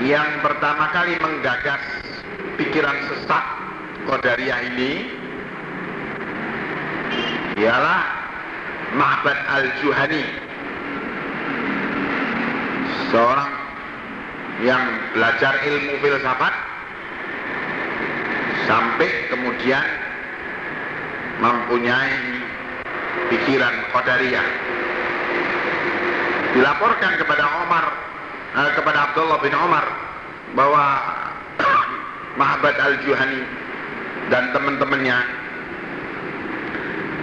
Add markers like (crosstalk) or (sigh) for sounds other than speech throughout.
yang pertama kali menggagas pikiran sesat Qadariyah ini ialah Ma'bad Al-Juhani. Seorang yang belajar ilmu filsafat sampai kemudian mempunyai pikiran Qadariyah. Dilaporkan kepada Omar eh, kepada Abdullah bin Omar bahwa (coughs) Ma'bad Al-Juhani dan teman-temannya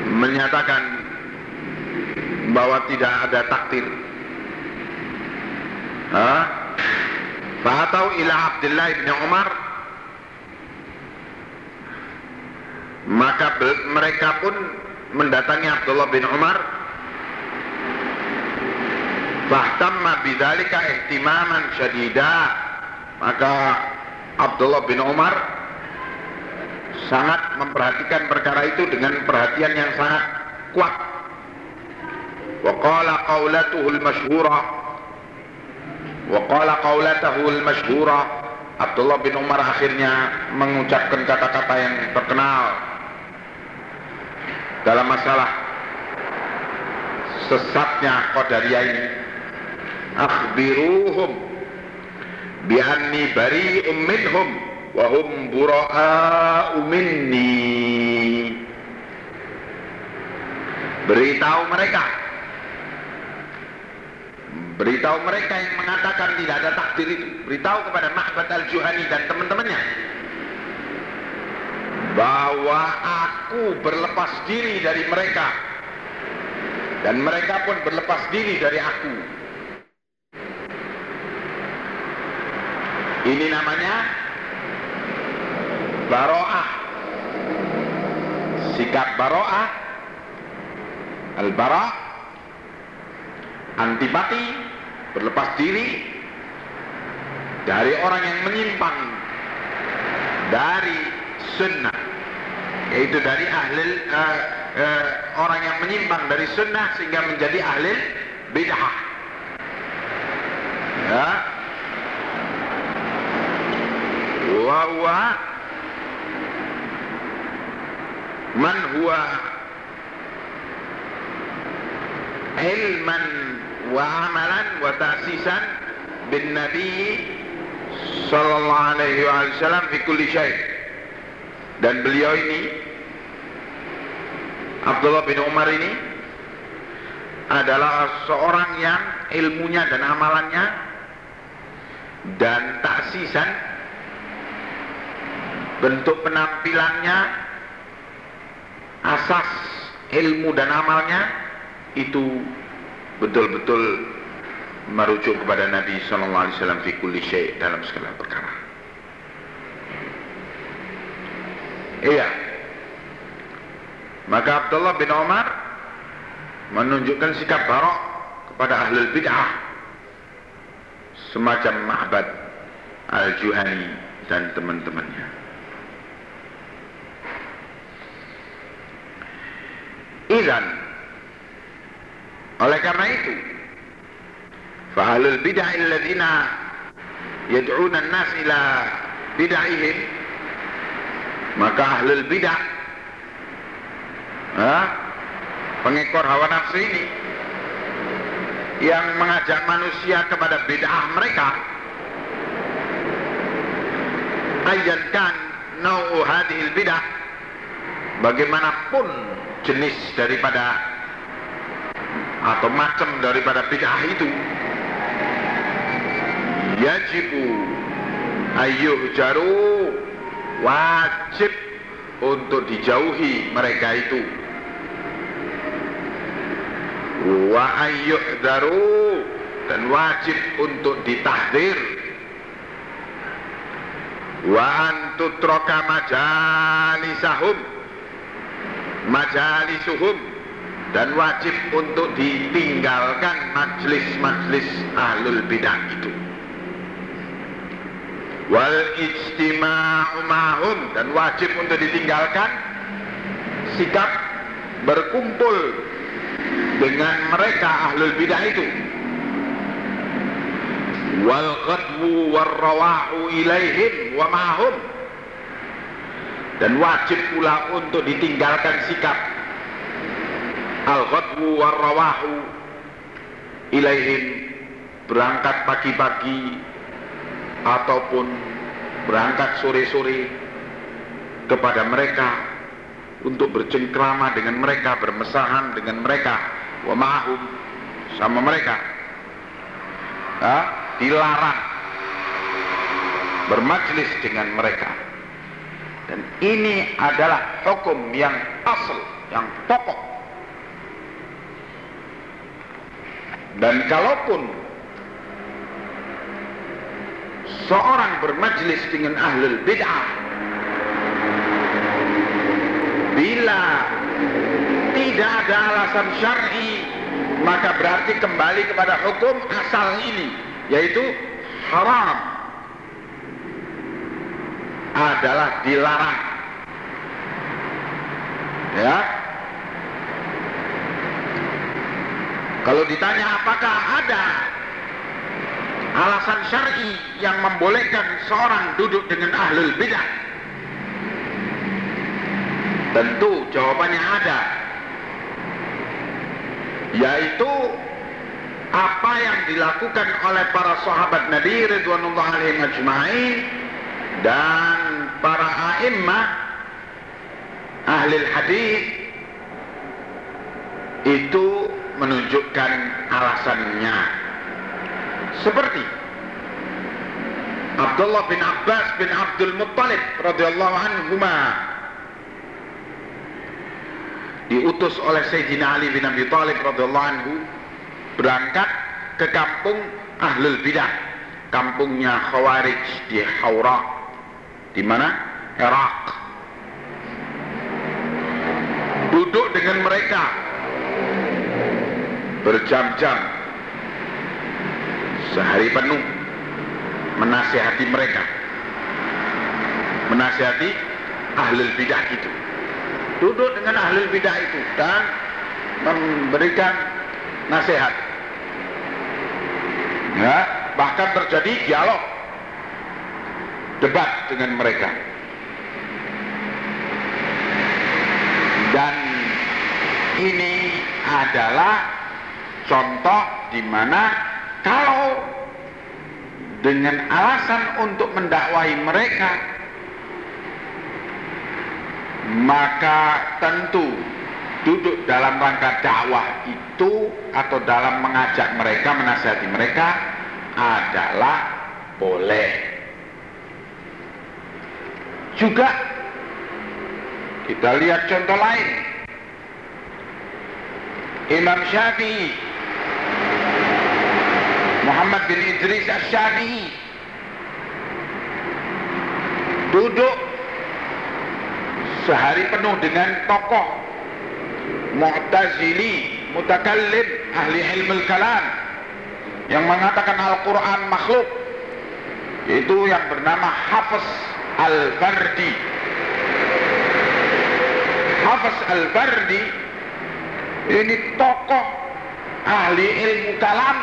menyatakan bahwa tidak ada takdir. Fahatau ila Abdullah bin Umar maka mereka pun mendatangi Abdullah bin Umar Fahtamma bidzalika ihtimaman syadida. Maka Abdullah bin Umar sangat memperhatikan perkara itu dengan perhatian yang sangat kuat. Wa qala qaulatuhu al-masyhura wa qala qaulatuhu Abdullah bin Umar akhirnya mengucapkan kata-kata yang terkenal dalam masalah sesatnya Qadariyah ini anni bari'um minhum wa hum bura'a'u minni beritahu mereka. Beritahu mereka yang mengatakan tidak ada takdir itu. Beritahu kepada Mahbad al-Juhani dan teman-temannya. Bahwa aku berlepas diri dari mereka. Dan mereka pun berlepas diri dari aku ini namanya baro'ah. Sikap baro'ah. Al-bara' antipati berlepas diri dari orang yang menyimpang dari sunnah yaitu dari ahli uh, uh, orang yang menyimpang dari sunnah sehingga menjadi ahli bid'ah. Ya huwa ilman wa amalan wa ta'sisan bin nabi sallallahu alaihi wasallam fi kulli syai. Dan beliau ini Abdullah bin Umar ini adalah seorang yang ilmunya dan amalannya dan taksisan bentuk penampilannya asas ilmu dan amalnya itu betul-betul merujuk kepada Nabi Sallallahu Alaihi Wasallam fi kulli dalam segala perkara. Iya. Maka Abdullah bin Umar menunjukkan sikap barok kepada ahli bid'ah semacam Mahbad Al-Juhani dan teman-temannya. Izan oleh karena itu fahalul bid'ah alladzina yad'una an-nas ila bid'ahihim maka ahlul bid'ah pengekor hawa nafsu ini yang mengajak manusia kepada bid'ah mereka ayyankan nau'u hadhil bid'ah bagaimanapun jenis daripada atau macam daripada bid'ah itu. Yajibu ayyuh jaru wajib untuk dijauhi mereka itu. Wa ayyuh daru dan wajib untuk ditahdir. Wa antutroka majalisahum majalisuhum dan wajib untuk ditinggalkan majlis-majlis ahlul bidah itu. Wal ijtima'u ma'hum dan wajib untuk ditinggalkan sikap berkumpul dengan mereka ahlul bidah itu. Wal ghadwu war rawahu ilaihim wa ma'hum dan wajib pula untuk ditinggalkan sikap al ghadwu war rawahu ilaihim berangkat pagi-pagi ataupun berangkat sore-sore kepada mereka untuk bercengkrama dengan mereka, bermesahan dengan mereka, wa ma'hum sama mereka. Ya, dilarang bermajlis dengan mereka. Dan ini adalah hukum yang asal, yang pokok. Dan kalaupun seorang bermajlis dengan ahlul bid'ah bila tidak ada alasan syar'i maka berarti kembali kepada hukum asal ini yaitu haram adalah dilarang ya kalau ditanya apakah ada alasan syar'i yang membolehkan seorang duduk dengan ahlul bidah? Tentu jawabannya ada. Yaitu apa yang dilakukan oleh para sahabat Nabi Ridwanullah ajma'in dan para a'immah ahli hadis itu menunjukkan alasannya. Seperti Abdullah bin Abbas bin Abdul Muttalib radhiyallahu anhu diutus oleh Sayyidina Ali bin Abi Thalib radhiyallahu anhu berangkat ke kampung Ahlul Bidah kampungnya Khawarij di Haura di mana? Irak duduk dengan mereka. Berjam-jam. Sehari penuh. Menasihati mereka. Menasihati ahlul bidah itu. Duduk dengan ahlul bidah itu dan memberikan nasihat. Ya bahkan terjadi dialog debat dengan mereka. Dan ini adalah contoh di mana kalau dengan alasan untuk mendakwai mereka maka tentu duduk dalam rangka dakwah itu atau dalam mengajak mereka menasihati mereka adalah boleh juga. Kita lihat contoh lain. Imam Syafi'i. Muhammad bin Idris Asyadi'i duduk sehari penuh dengan tokoh Mu'tazili mutakallim ahli ilmu kalam yang mengatakan Al-Quran makhluk itu yang bernama Hafiz Al-Bardi. Hafiz Al-Bardi ini tokoh ahli ilmu kalam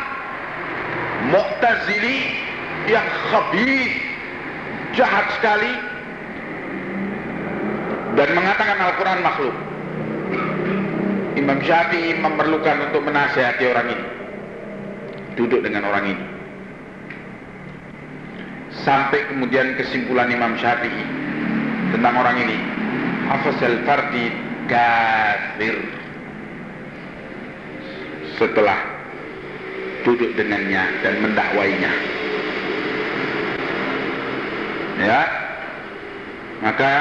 Mu'tazili yang khabis jahat sekali dan mengatakan Al-Quran makhluk. Imam Syafi'i memerlukan untuk menasehati orang ini. Duduk dengan orang ini sampai kemudian kesimpulan Imam Syafi'i tentang orang ini Hafiz al-Fardi kafir setelah duduk dengannya dan mendakwainya. Ya. Maka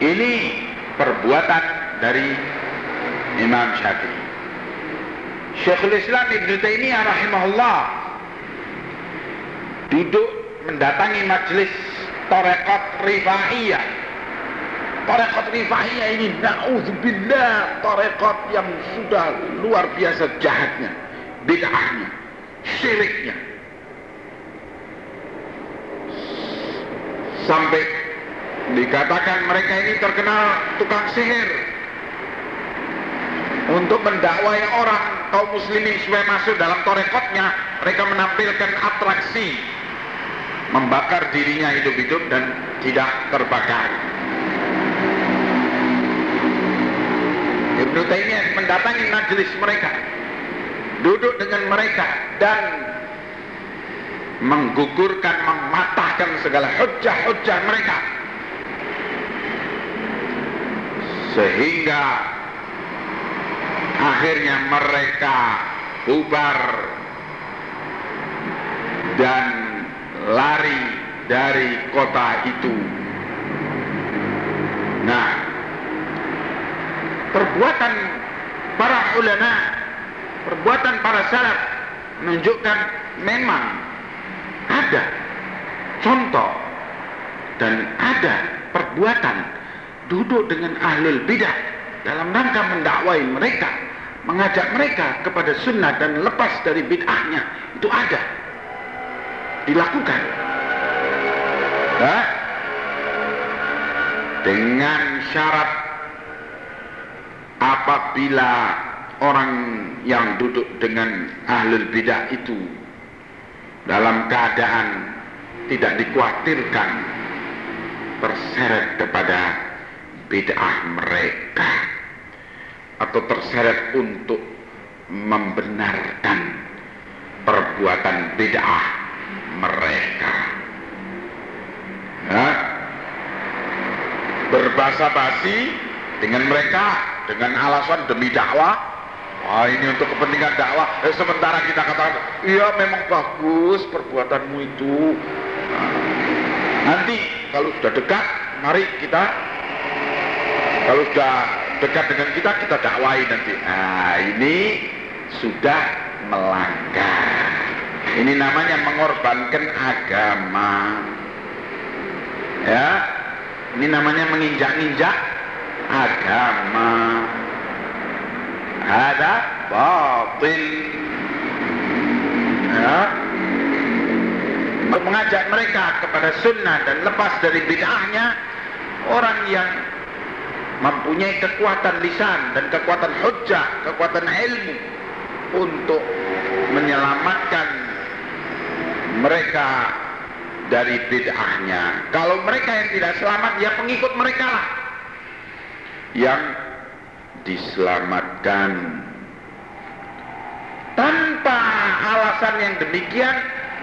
ini perbuatan dari Imam Syafi'i. Syekhul Islam Ibn Taimiyah rahimahullah duduk mendatangi majelis Torekot Rifaiyah. Torekot Rifaiyah ini Na'udzubillah Torekot yang sudah luar biasa jahatnya bid'ahnya, syiriknya. Sampai dikatakan mereka ini terkenal tukang sihir. Untuk mendakwai orang kaum muslimin supaya masuk dalam torekotnya mereka menampilkan atraksi membakar dirinya hidup-hidup dan tidak terbakar. Ibnu Taimiyah mendatangi majelis mereka, duduk dengan mereka dan menggugurkan, mematahkan segala hujah-hujah mereka. Sehingga akhirnya mereka bubar dan lari dari kota itu. Nah, perbuatan para ulama, perbuatan para salaf menunjukkan memang ada contoh dan ada perbuatan duduk dengan ahlul bidah dalam rangka mendakwai mereka, mengajak mereka kepada sunnah dan lepas dari bid'ahnya itu ada dilakukan. Nah, dengan syarat apabila orang yang duduk dengan ahlul bidah itu dalam keadaan tidak dikhawatirkan terseret kepada bid'ah mereka atau terseret untuk membenarkan perbuatan bid'ah mereka. Ya. Berbahasa basi dengan mereka dengan alasan demi dakwah. Wah ini untuk kepentingan dakwah. Eh, sementara kita katakan, iya memang bagus perbuatanmu itu. Nanti kalau sudah dekat, mari kita kalau sudah dekat dengan kita, kita dakwai nanti. Nah ini sudah melanggar. Ini namanya mengorbankan agama. Ya, ini namanya menginjak-injak agama. Ada batil. Ya. Mengajak mereka kepada sunnah dan lepas dari bid'ahnya orang yang mempunyai kekuatan lisan dan kekuatan hujah, kekuatan ilmu untuk menyelamatkan mereka dari bid'ahnya. Kalau mereka yang tidak selamat, ya pengikut mereka lah yang diselamatkan. Tanpa alasan yang demikian,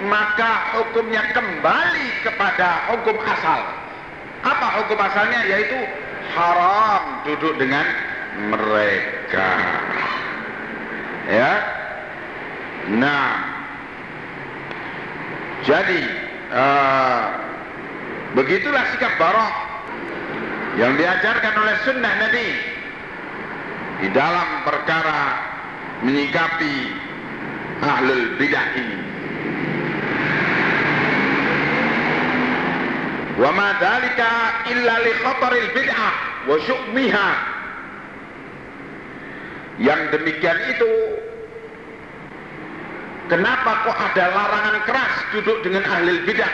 maka hukumnya kembali kepada hukum asal. Apa hukum asalnya? Yaitu haram duduk dengan mereka. Ya. Nah, jadi uh, begitulah sikap barok yang diajarkan oleh sunnah Nabi di dalam perkara menyikapi ahlul bidah ini. Wa ma dzalika illa li khataril bid'ah wa syu'miha. Yang demikian itu Kenapa kok ada larangan keras duduk dengan ahli bidah?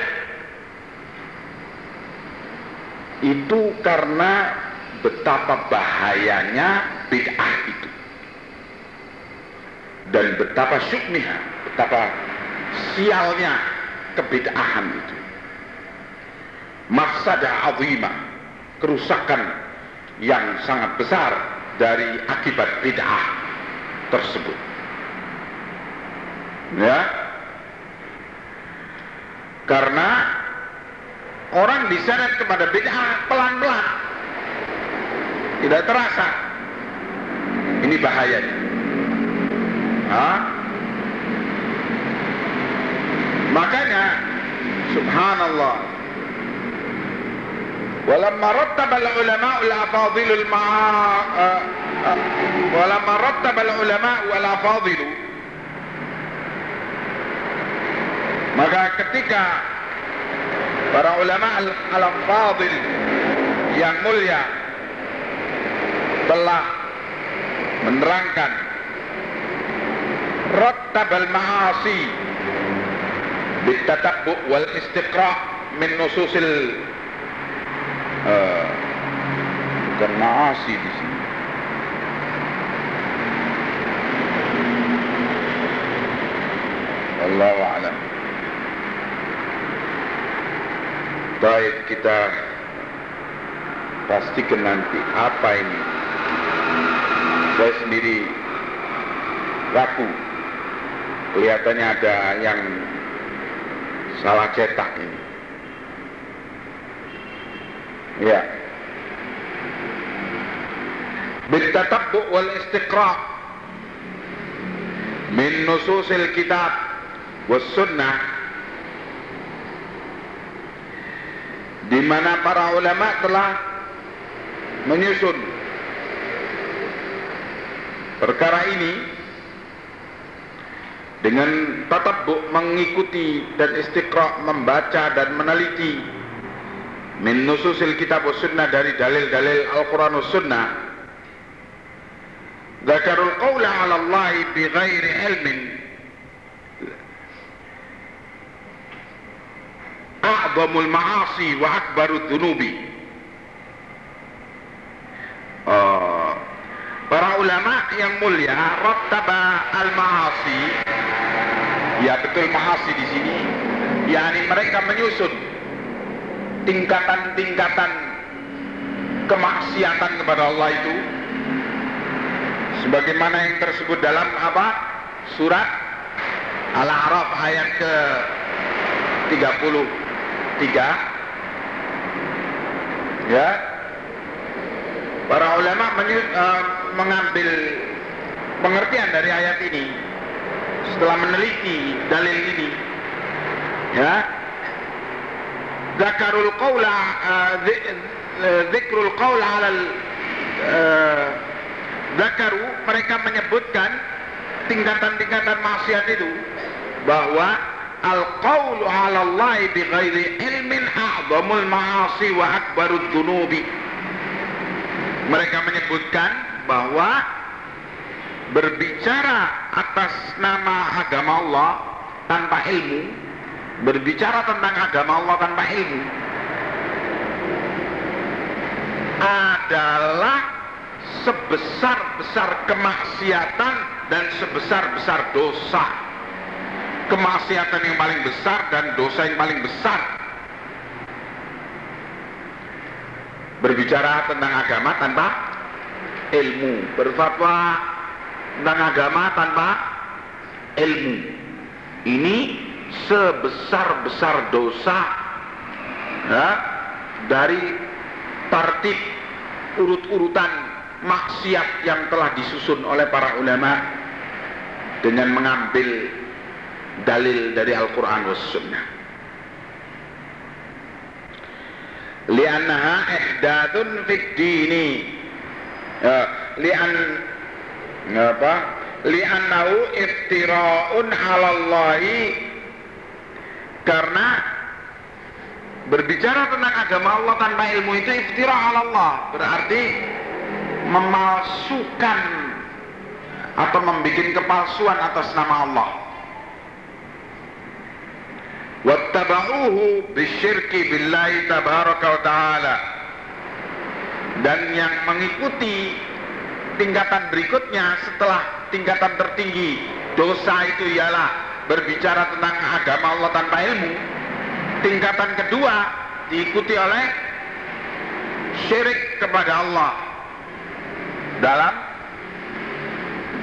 Itu karena betapa bahayanya bid'ah itu. Dan betapa syukmiha, betapa sialnya kebid'ahan itu. Mafsadah azimah, kerusakan yang sangat besar dari akibat bid'ah tersebut ya karena orang diseret kepada bid'ah pelan-pelan tidak terasa ini bahayanya Hah? makanya subhanallah ولما رتب العلماء الأفاضل المع... ولما رتب العلماء والأفاضل Maka ketika para ulama al-fadil yang mulia telah menerangkan rattab al-ma'asi bitatabbu wal istiqra' min nususil uh, bukan ma'asi di sini wal Allah alam. Baik kita pastikan nanti apa ini. Saya sendiri ragu. Kelihatannya ada yang salah cetak ini. Ya. Bitatabbu wal istiqra' min nususil kitab was sunnah di mana para ulama telah menyusun perkara ini dengan tatabbu mengikuti dan istiqra membaca dan meneliti min nususil kitab sunnah dari dalil-dalil Al-Quran sunnah. Qawla ala Allah bi ghairi ilmin A'zamul ma'asi wa akbarud dhunubi. Oh, Para ulama yang mulia Rattaba al-ma'asi Ya betul ma'asi di sini. Yakni mereka menyusun tingkatan-tingkatan kemaksiatan kepada Allah itu. Sebagaimana yang tersebut dalam apa? Surat Al-A'raf ayat ke 33 ya. Para ulama uh, mengambil pengertian dari ayat ini setelah meneliti dalil ini. Ya. Zakarul qawla uh, zikrul qawla ala uh, zakaru mereka menyebutkan tingkatan-tingkatan maksiat itu bahwa al-qawlu 'ala Allah bi ghairi ilmin a'zamul ma'asi wa akbarud dunubi mereka menyebutkan bahwa berbicara atas nama agama Allah tanpa ilmu berbicara tentang agama Allah tanpa ilmu adalah sebesar-besar kemaksiatan dan sebesar-besar dosa. Kemaksiatan yang paling besar dan dosa yang paling besar. Berbicara tentang agama tanpa ilmu, berfatwa tentang agama tanpa ilmu. Ini sebesar-besar dosa ya, dari tartib urut-urutan maksiat yang telah disusun oleh para ulama dengan mengambil dalil dari Al-Quran was Sunnah. Liannaha ihdatun fid dini. Ya, lian apa? Liannahu iftira'un 'ala Allahi karena berbicara tentang agama Allah tanpa ilmu itu iftira 'ala Allah. Berarti memalsukan atau membuat kepalsuan atas nama Allah. Wattaba'uhu bisyirki billahi tabaraka wa ta'ala. Dan yang mengikuti tingkatan berikutnya setelah tingkatan tertinggi dosa itu ialah berbicara tentang agama Allah tanpa ilmu. Tingkatan kedua diikuti oleh syirik kepada Allah dalam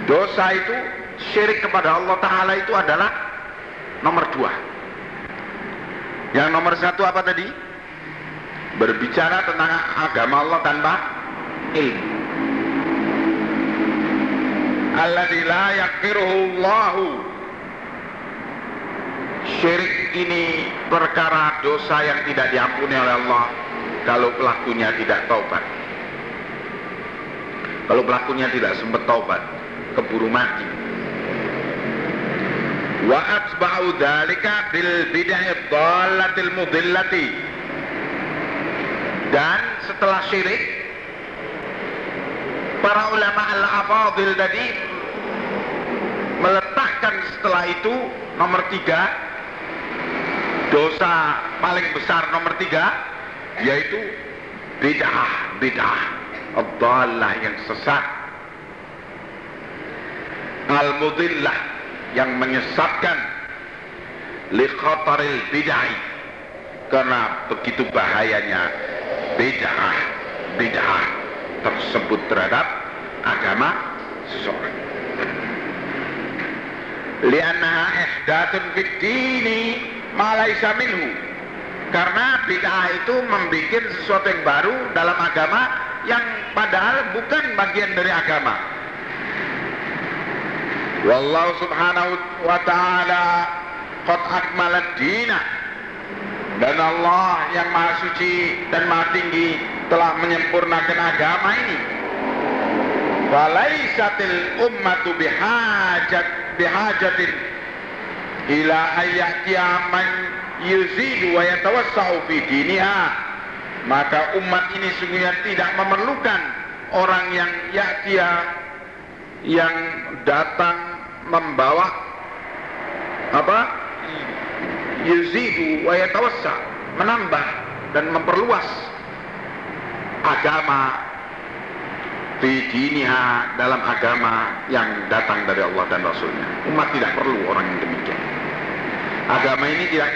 dosa itu syirik kepada Allah Ta'ala itu adalah nomor dua yang nomor satu apa tadi? berbicara tentang agama Allah tanpa ilmu alladzi la syirik ini perkara dosa yang tidak diampuni oleh Allah kalau pelakunya tidak taubat kalau pelakunya tidak sempat taubat, keburu mati. Wa atba'u bil bid'ah dhallatil mudillati. Dan setelah syirik para ulama al-afadil tadi meletakkan setelah itu nomor tiga dosa paling besar nomor tiga yaitu bid'ah bid'ah Abdallah yang sesat Al-Mudillah yang menyesatkan. Li khataril bid'ah. Karena begitu bahayanya bid'ah bid'ah tersebut terhadap agama seseorang. Liannaha ihdatun fid dini ma laisa minhu. Karena bid'ah itu membuat sesuatu yang baru dalam agama yang padahal bukan bagian dari agama wallahu subhanahu wa ta'ala qad akmalat dina. Dan Allah yang maha suci dan maha tinggi telah menyempurnakan agama ini. Walaisatil ummatu bihajat bihajatin ila man yuzidu wa yatawassau fi diniha. Maka umat ini sungguhnya tidak memerlukan orang yang ya'tiya yang datang membawa apa yuzidu wa yatawassa menambah dan memperluas agama fi diniha dalam agama yang datang dari Allah dan Rasulnya. Umat tidak perlu orang yang demikian. Agama ini tidak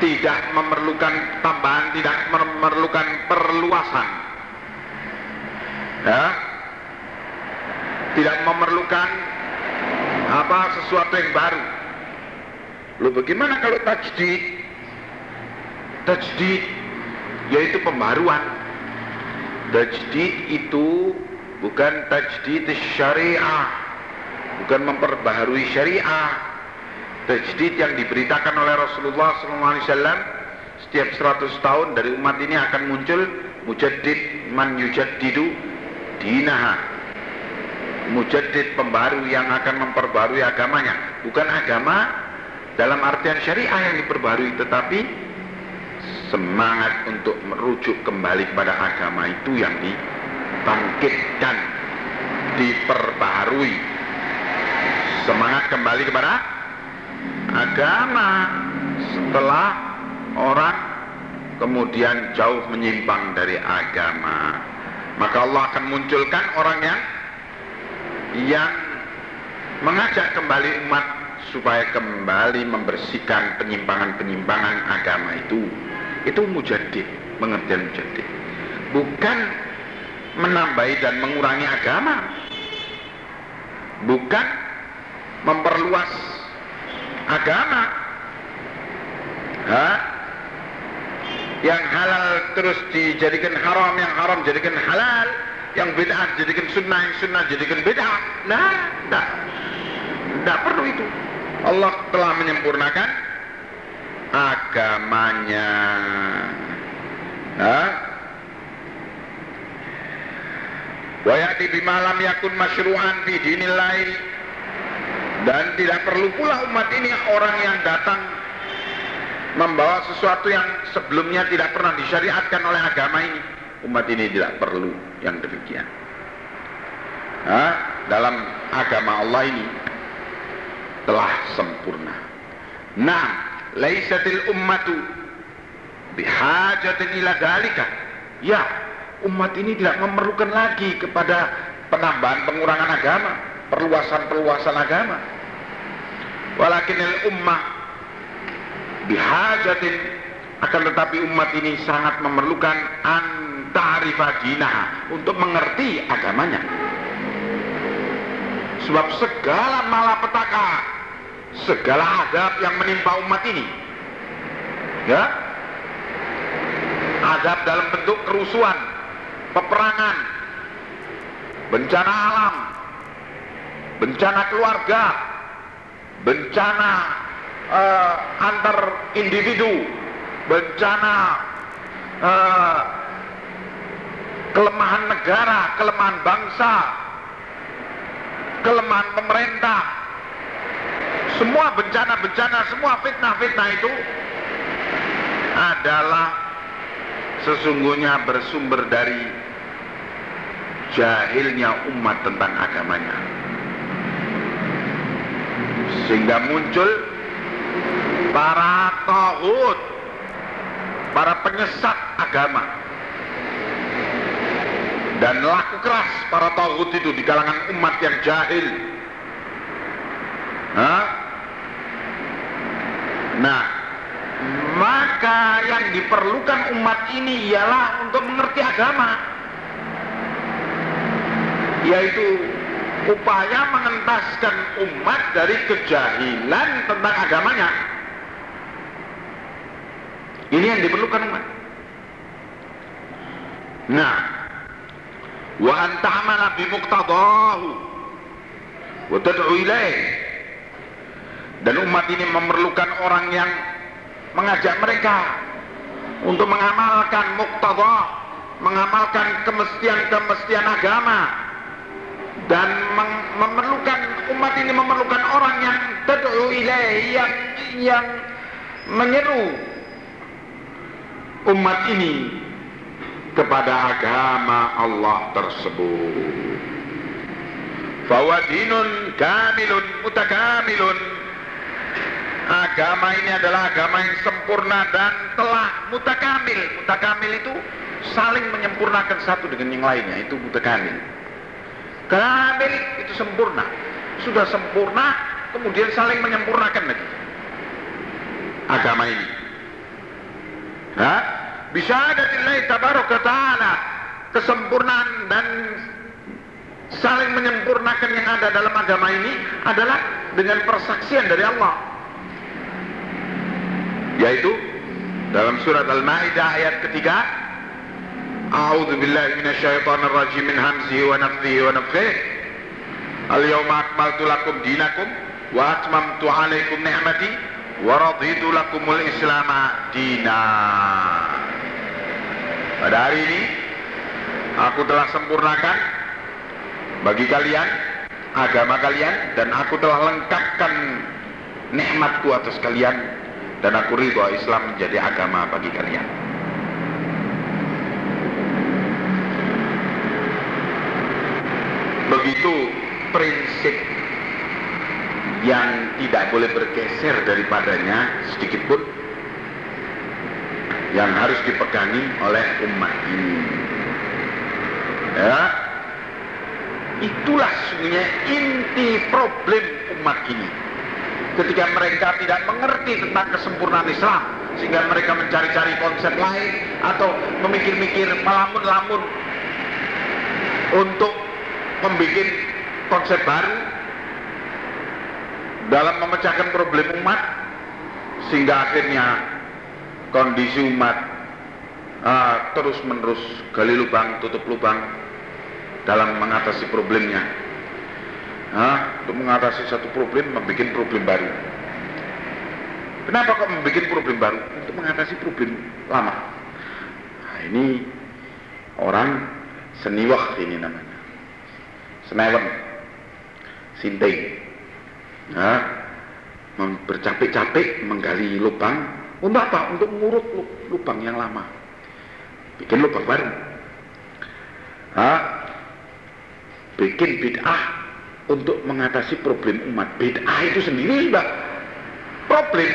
tidak memerlukan tambahan tidak memerlukan perluasan. Ya? Tidak memerlukan apa sesuatu yang baru? Lalu bagaimana kalau tajdid? Tajdid yaitu pembaruan. Tajdid itu bukan tajdid syariah bukan memperbaharui syariah. Tajdid yang diberitakan oleh Rasulullah SAW setiap 100 tahun dari umat ini akan muncul mujaddid man yujaddidu dinaha mujaddid pembaru yang akan memperbarui agamanya. Bukan agama dalam artian syariah yang diperbarui tetapi semangat untuk merujuk kembali kepada agama itu yang dibangkitkan diperbarui semangat kembali kepada agama. Setelah orang kemudian jauh menyimpang dari agama maka Allah akan munculkan orang yang yang mengajak kembali umat supaya kembali membersihkan penyimpangan-penyimpangan agama itu. Itu mujadid pengertian mujadid bukan menambahi dan mengurangi agama. Bukan memperluas agama. Ha? yang halal terus dijadikan haram yang haram jadikan halal yang bid'ah jadikan sunnah yang sunnah jadikan bid'ah. Nah tidak tidak perlu itu. Allah telah menyempurnakan agamanya. Ha? wa ya'ti bimalam yakun masyru'an fi dinillahi dan tidak perlu pula umat ini orang yang datang membawa sesuatu yang sebelumnya tidak pernah disyariatkan oleh agama ini umat ini tidak perlu yang demikian. Nah, dalam agama Allah ini telah sempurna. Nah laisatil ummatu bihajatin ila dalika ya umat ini tidak memerlukan lagi kepada penambahan pengurangan agama perluasan-perluasan agama. Walakinil ummah bihajatin akan tetapi umat ini sangat memerlukan anta'rifa dinah untuk mengerti agamanya. Sebab segala malapetaka segala adab yang menimpa umat ini ya adab dalam bentuk kerusuhan peperangan bencana alam bencana keluarga bencana uh, antar individu bencana uh, kelemahan negara kelemahan bangsa kelemahan pemerintah. Semua bencana-bencana semua fitnah-fitnah itu adalah sesungguhnya bersumber dari jahilnya umat tentang agamanya. Sehingga muncul para tauhid para penyesat agama dan laku keras para tauhid itu di kalangan umat yang jahil Hah? Nah, maka yang diperlukan umat ini ialah untuk mengerti agama. Yaitu upaya mengentaskan umat dari kejahilan tentang agamanya. Ini yang diperlukan umat. Nah, bi muqtadahu wa tad'u ilaih. Dan umat ini memerlukan orang yang mengajak mereka untuk mengamalkan muqtada, mengamalkan kemestian-kemestian agama dan memerlukan umat ini memerlukan orang yang tad'u ilaih yang yang menyeru umat ini kepada agama Allah tersebut. Fawadinun kamilun mutakamilun. Agama ini adalah agama yang sempurna dan telah mutakamil. Mutakamil itu saling menyempurnakan satu dengan yang lainnya. Itu mutakamil. Kamil itu sempurna. Sudah sempurna, kemudian saling menyempurnakan lagi. Agama ini. Hah? Bisa ada nilai tabaraka ta'ala kesempurnaan dan saling menyempurnakan yang ada dalam agama ini adalah dengan persaksian dari Allah. Yaitu dalam surat Al-Maidah ayat ketiga A'udzu billahi minasyaitonir rajim min hamzihi wa nafthihi wa nafthihi Al-yawma akmaltu lakum dinakum wa atmamtu 'alaikum ni'mati wa raditu lakumul islama dina pada hari ini aku telah sempurnakan bagi kalian agama kalian dan aku telah lengkapkan nikmatku atas kalian dan aku ridho Islam menjadi agama bagi kalian. Begitu prinsip yang tidak boleh bergeser daripadanya sedikit pun yang harus dipegangi oleh umat ini. Ya, itulah sebenarnya inti problem umat ini. Ketika mereka tidak mengerti tentang kesempurnaan Islam, sehingga mereka mencari-cari konsep lain atau memikir-mikir melamun-lamun untuk membuat konsep baru dalam memecahkan problem umat, sehingga akhirnya kondisi umat uh, terus menerus gali lubang tutup lubang dalam mengatasi problemnya. Uh, untuk mengatasi satu problem membuat problem baru. Kenapa kok membuat problem baru? Untuk mengatasi problem lama. Nah, ini orang seniwah ini namanya. Senewen sinting nah, bercapek-capek menggali lubang untuk apa? Untuk mengurut lubang yang lama. Bikin lubang baru. Bikin bid'ah untuk mengatasi problem umat. Bid'ah itu sendiri sudah problem.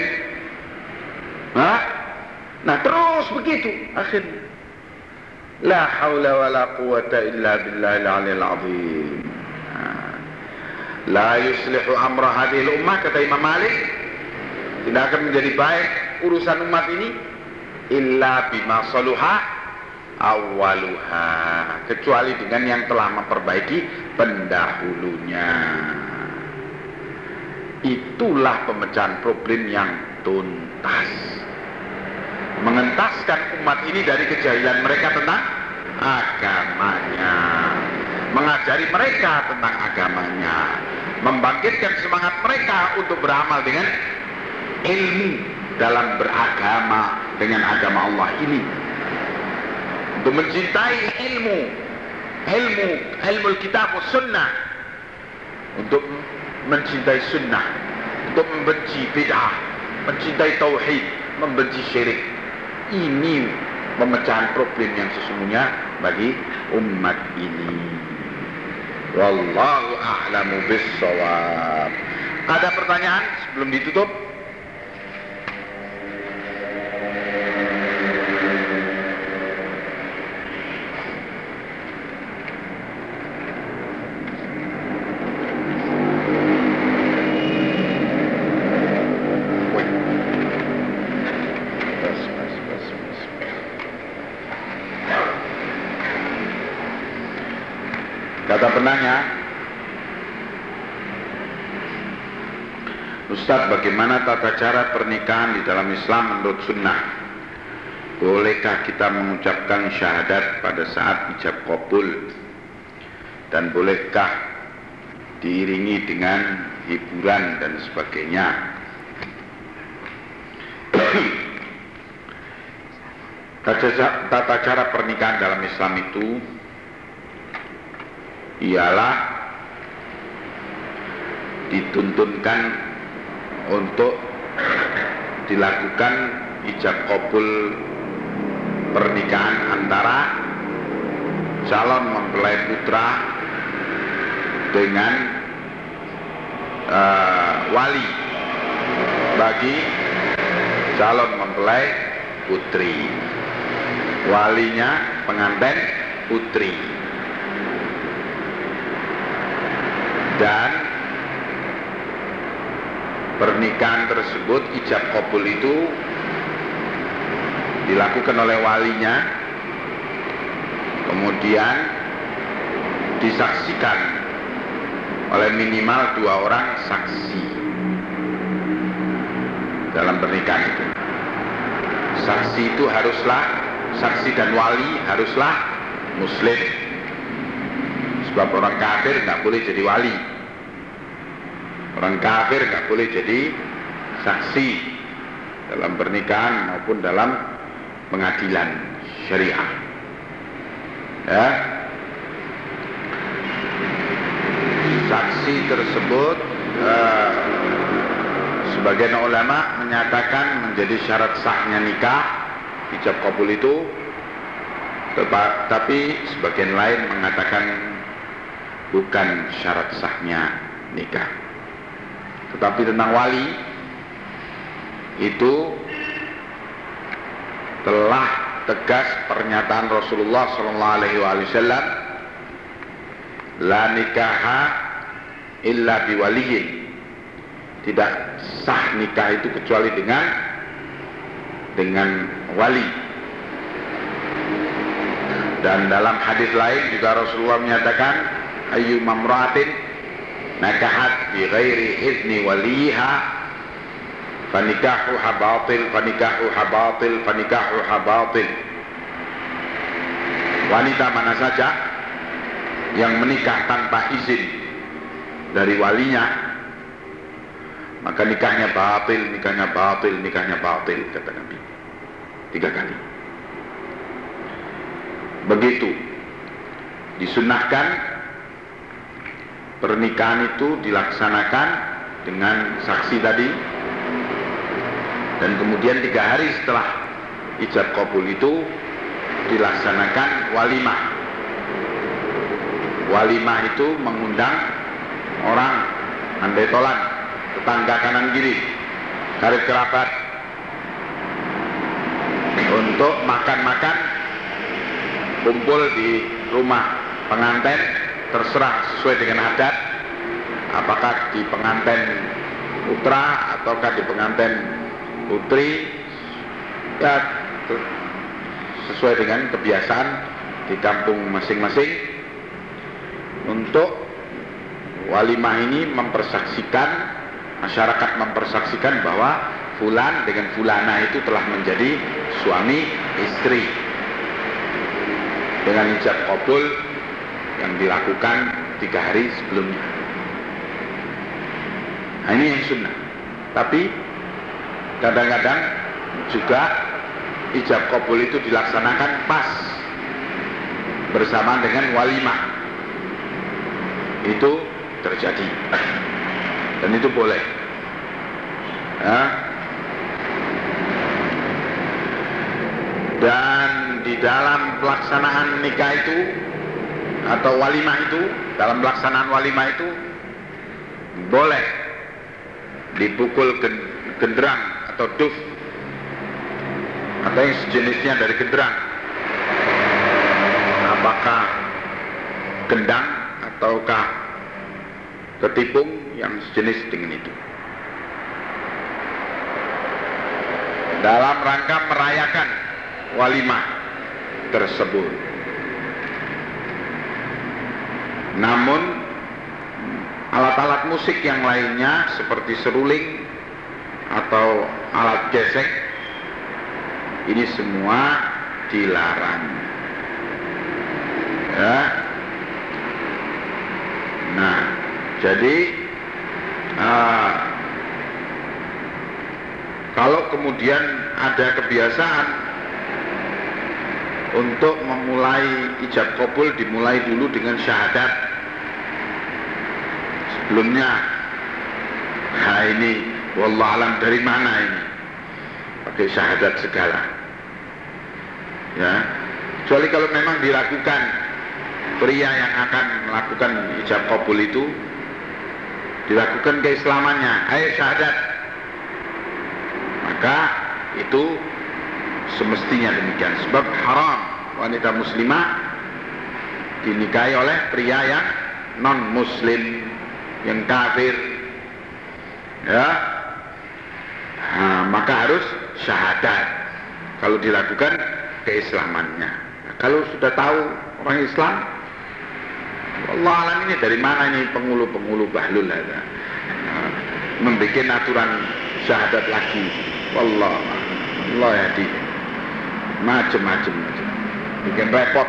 Ha? Nah terus begitu akhirnya. La haula wa la quwata illa billahil aliyil azim. La yuslihu amra hadhil ummah kata Imam Malik. Tidak akan menjadi baik urusan umat ini illa bima saluha awaluha kecuali dengan yang telah memperbaiki pendahulunya. Itulah pemecahan problem yang tuntas. Mengentaskan umat ini dari kejahilan mereka tentang agamanya mengajari mereka tentang agamanya membangkitkan semangat mereka untuk beramal dengan ilmu dalam beragama dengan agama Allah ini. Untuk mencintai ilmu ilmu ilmu kitab sunnah. Untuk mencintai sunnah untuk membenci bid'ah mencintai tauhid membenci syirik. Ini pemecahan problem yang sesungguhnya bagi umat ini wallahu a'lamu bissawab ada pertanyaan sebelum ditutup menanya, Ustaz, bagaimana tata cara pernikahan di dalam Islam menurut sunnah? Bolehkah kita mengucapkan syahadat pada saat ijab kabul? Dan bolehkah diiringi dengan hiburan dan sebagainya? Tata cara pernikahan dalam Islam itu ialah dituntunkan untuk dilakukan ijab kabul pernikahan antara calon mempelai putra dengan uh, wali bagi calon mempelai putri. Walinya pengantin putri dan pernikahan tersebut ijab kabul itu dilakukan oleh walinya. Kemudian disaksikan oleh minimal dua orang saksi dalam pernikahan itu. Saksi itu haruslah saksi dan wali haruslah muslim sebab orang kafir nggak boleh jadi wali Orang kafir nggak boleh jadi saksi dalam pernikahan maupun dalam pengadilan syariah. Ya. Saksi tersebut eh, sebagian ulama menyatakan menjadi syarat sahnya nikah ijab kabul itu tapi sebagian lain mengatakan bukan syarat sahnya nikah. Tetapi tentang wali itu telah tegas pernyataan Rasulullah Sallallahu Alaihi Wasallam la nikaha illa biwaliyin tidak sah nikah itu kecuali dengan dengan wali dan dalam hadis lain juga Rasulullah menyatakan mamraatin nakahat bi ghairi izni waliha fanikahuha batil fanikahuha batil fanikahuha batil wanita mana saja yang menikah tanpa izin dari walinya maka nikahnya batil, nikahnya batil, nikahnya batil kata Nabi. Tiga kali. Begitu disunahkan pernikahan itu dilaksanakan dengan saksi tadi. Dan kemudian tiga hari setelah ijab kabul itu dilaksanakan walimah. Walimah itu mengundang orang andai tolan tetangga kanan kiri karib kerabat untuk makan-makan kumpul di rumah pengantin terserah sesuai dengan adat. Apakah di pengantin putra ataukah di pengantin putri. Ya sesuai dengan kebiasaan di kampung masing-masing. Untuk walimah ini mempersaksikan masyarakat mempersaksikan bahwa fulan dengan fulana itu telah menjadi suami istri. Dengan ijab kabul yang dilakukan tiga hari sebelumnya. Nah, ini yang sunnah. Tapi kadang-kadang juga ijab kabul itu dilaksanakan pas bersama dengan walimah. Itu terjadi. Dan itu boleh. Ya. Dan di dalam pelaksanaan nikah itu atau walimah itu dalam pelaksanaan walimah itu boleh dipukul genderang atau duf atau yang sejenisnya dari genderang. Apakah gendang ataukah ketipung yang sejenis dengan itu? Dalam rangka merayakan walimah tersebut namun alat-alat musik yang lainnya seperti seruling atau alat gesek ini semua dilarang. Ya. Nah jadi uh, kalau kemudian ada kebiasaan untuk memulai ijab kabul dimulai dulu dengan syahadat. Sebelumnya nah ini wallah alam dari mana ini? Pakai syahadat segala. Ya. Kecuali kalau memang dilakukan pria yang akan melakukan ijab kabul itu dilakukan keislamannya. Ayo syahadat. Maka itu semestinya demikian. Sebab haram wanita muslimah dinikahi oleh pria yang non muslim yang kafir. Ya. Nah, maka harus syahadat kalau dilakukan keislamannya. Nah, kalau sudah tahu orang Islam Allah alam ini dari mana ini pengulu-pengulu bahlul ada membuat aturan syahadat lagi. Allah Allah ya di macam-macam bikin repot.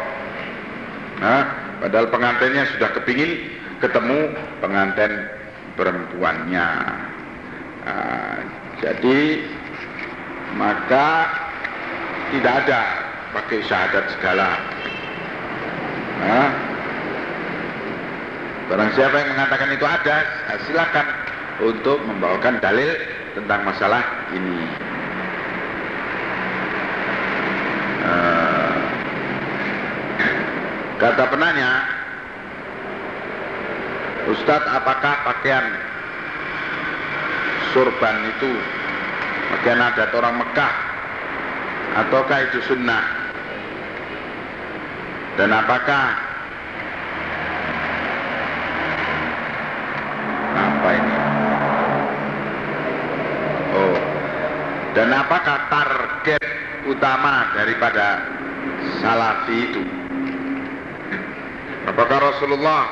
Nah, padahal pengantinnya sudah kepingin ketemu pengantin perempuannya. Nah, jadi maka tidak ada pakai syahadat segala. Nah, barang siapa yang mengatakan itu ada silakan untuk membawakan dalil tentang masalah ini kata penanya Ustadz apakah pakaian surban itu pakaian adat orang Mekah ataukah itu sunnah? Dan apakah apa ini? Oh dan apakah target utama daripada salafi itu apakah Rasulullah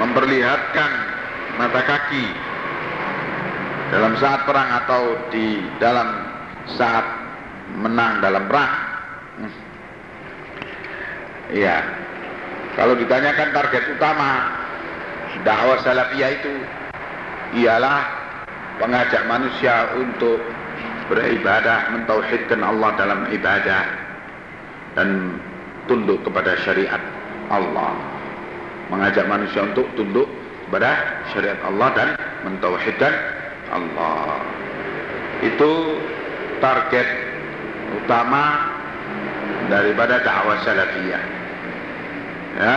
memperlihatkan mata kaki dalam saat perang atau di dalam saat menang dalam perang? Iya. Kalau ditanyakan target utama dakwah salafiyah itu ialah mengajak manusia untuk beribadah mentauhidkan Allah dalam ibadah dan tunduk kepada syariat Allah. Mengajak manusia untuk tunduk kepada syariat Allah dan mentauhidkan Allah. Itu target utama daripada dakwah salafiyah. Ya.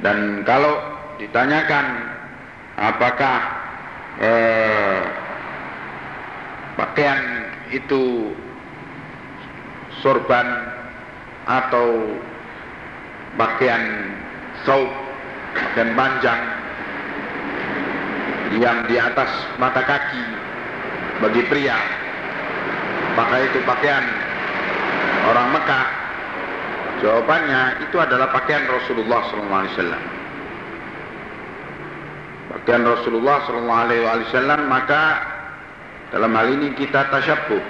Dan kalau ditanyakan apakah eh, pakaian itu sorban atau pakaian saub pakaian panjang yang di atas mata kaki bagi pria. Pakai itu pakaian orang Mekah. Jawabannya itu adalah pakaian Rasulullah SAW pakaian Rasulullah SAW maka dalam hal ini kita tasyabuh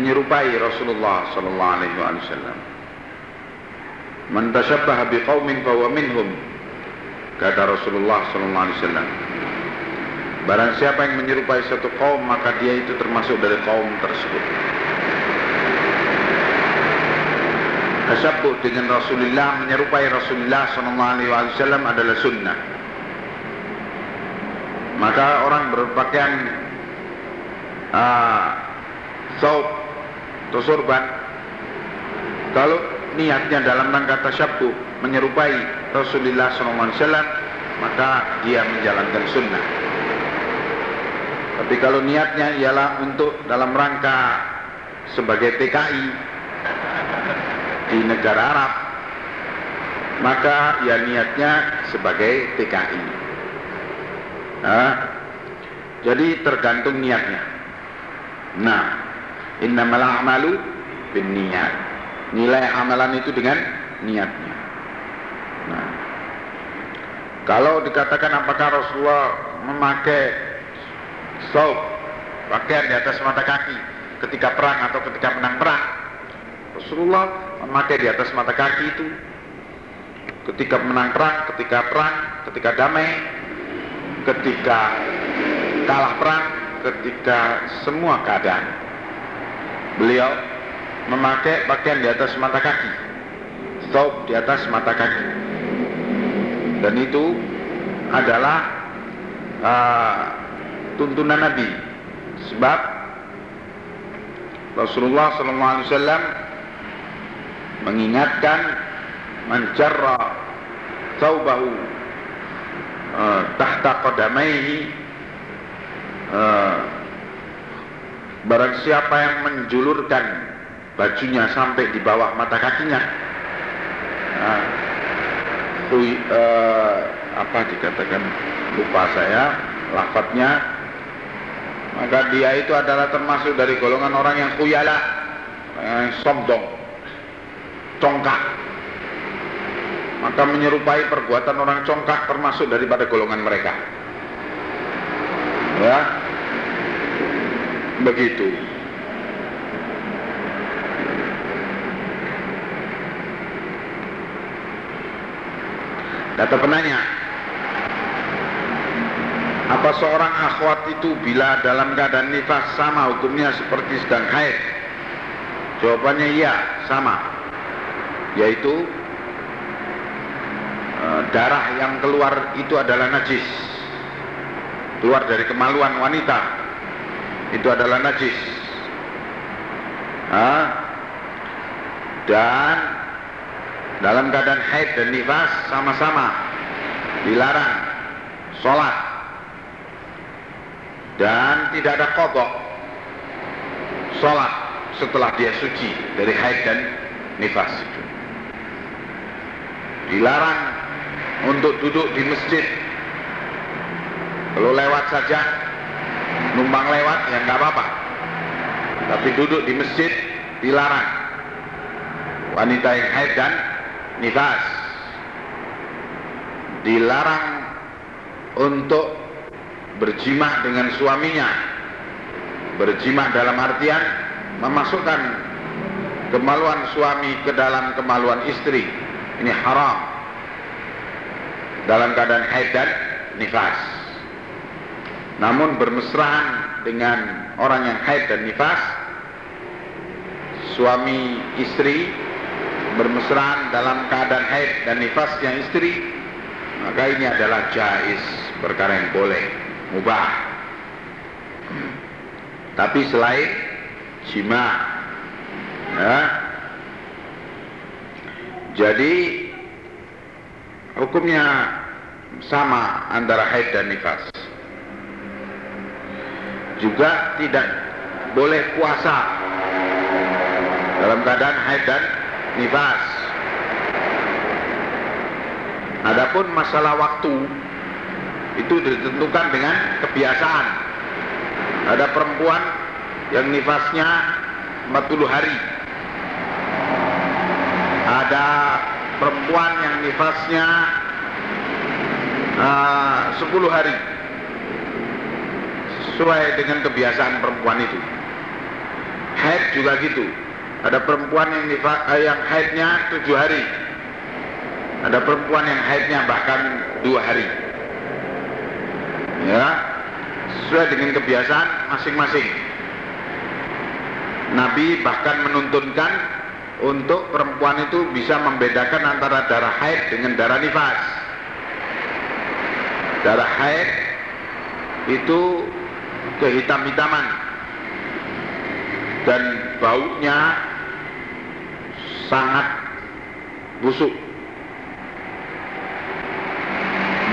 menyerupai Rasulullah SAW Man tashabbaha biqaumin fahuwa minhum kata Rasulullah sallallahu alaihi. Barang siapa yang menyerupai satu kaum maka dia itu termasuk dari kaum tersebut. Tasabbuh dengan Rasulullah menyerupai Rasulullah wasallam adalah sunnah. Maka orang berpakaian uh, saub atau sorban kalau niatnya dalam rangka tasyabbuh menyerupai Rasulullah SAW maka dia menjalankan sunnah. Tapi kalau niatnya ialah untuk dalam rangka sebagai TKI di negara Arab maka ya niatnya sebagai TKI nah, jadi tergantung niatnya. Nah innamal a'malu bin niat nilai amalan itu dengan niatnya Kalau dikatakan apakah Rasulullah memakai saub pakaian di atas mata kaki ketika perang atau ketika menang perang? Rasulullah memakai di atas mata kaki itu ketika menang perang, ketika perang, ketika damai, ketika kalah perang, ketika semua keadaan. Beliau memakai pakaian di atas mata kaki, saub di atas mata kaki. Dan itu adalah uh, tuntunan Nabi. Sebab Rasulullah SAW mengingatkan menjarra saubahu uh, tahta qadamaihi uh, barang siapa yang menjulurkan bajunya sampai di bawah mata kakinya. Uh, uh, apa dikatakan lupa saya lafadznya. Maka dia itu adalah termasuk dari golongan orang yang khuyala yang sombong congkak. Maka menyerupai perbuatan orang congkak termasuk daripada golongan mereka. Ya. Begitu Kata penanya, apa seorang akhwat itu bila dalam keadaan nifas sama hukumnya seperti sedang haid? Jawabannya iya, sama. Yaitu e, darah yang keluar itu adalah najis. Keluar dari kemaluan wanita itu adalah najis. Ha? Dan dalam keadaan haid dan nifas sama-sama. Dilarang sholat. Dan tidak ada kodok sholat setelah dia suci dari haid dan nifas itu. Dilarang untuk duduk di masjid. Kalau lewat saja numpang lewat ya nggak apa-apa. Tapi duduk di masjid dilarang. Wanita yang haid dan nifas. Dilarang untuk berjimah dengan suaminya. Berjimah dalam artian memasukkan kemaluan suami ke dalam kemaluan istri. Ini haram. Dalam keadaan haid dan nifas. Namun bermesraan dengan orang yang haid dan nifas suami istri bermesraan dalam keadaan haid dan nifasnya istri maka ini adalah jais perkara yang boleh mubah. Tapi selain jima ya, jadi hukumnya sama antara haid dan nifas. Juga tidak boleh puasa dalam keadaan haid dan nifas. Adapun masalah waktu itu ditentukan dengan kebiasaan. Ada perempuan yang nifasnya 40 hari. Ada perempuan yang nifasnya uh, 10 hari. Sesuai dengan kebiasaan perempuan itu. Haid juga gitu ada perempuan yang, eh, yang haidnya tujuh hari. Ada perempuan yang haidnya bahkan dua hari. Ya, sesuai dengan kebiasaan masing-masing. Nabi bahkan menuntunkan untuk perempuan itu bisa membedakan antara darah haid dengan darah nifas. Darah haid itu kehitam-hitaman dan baunya sangat busuk.